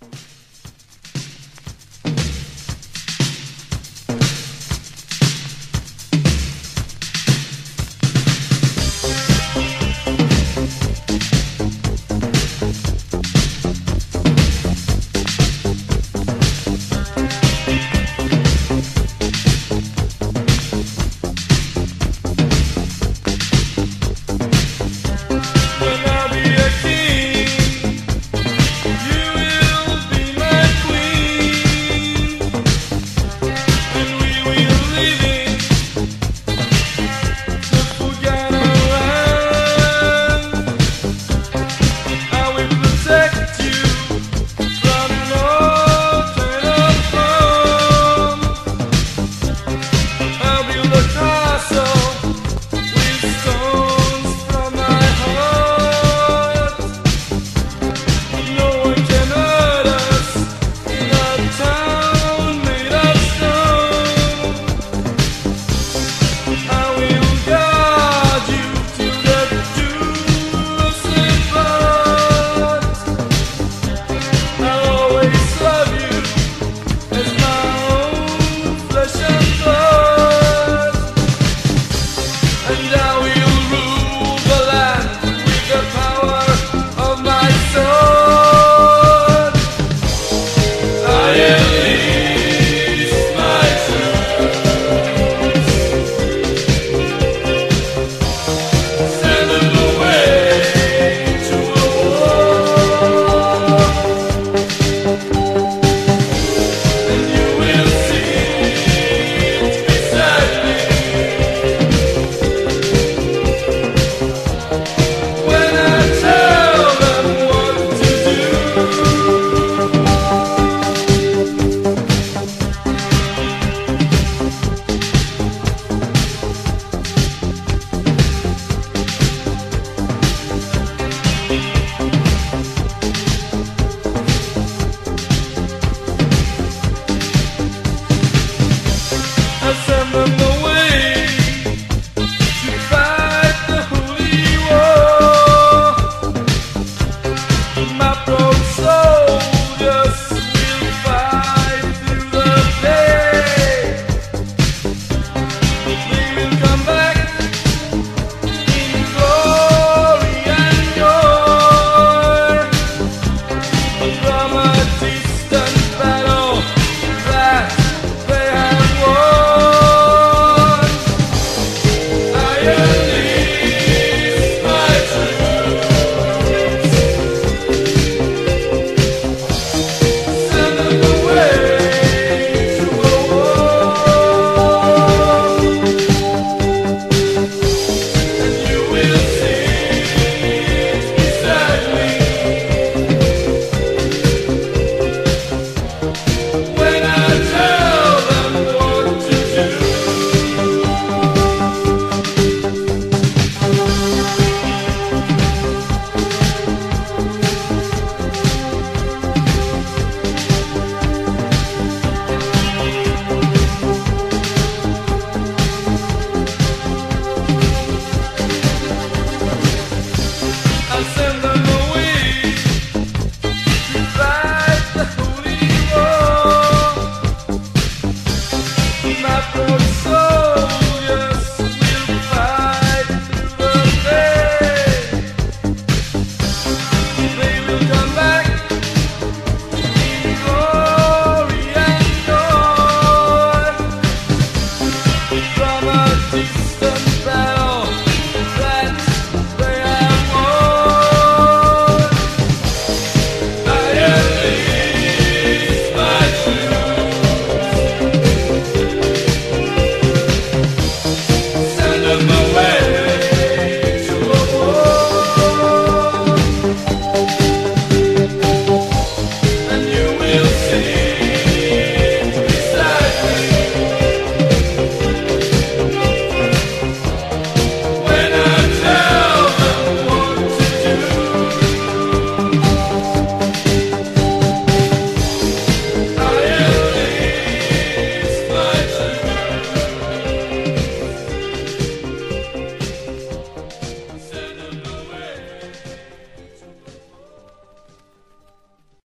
Bye. cuando no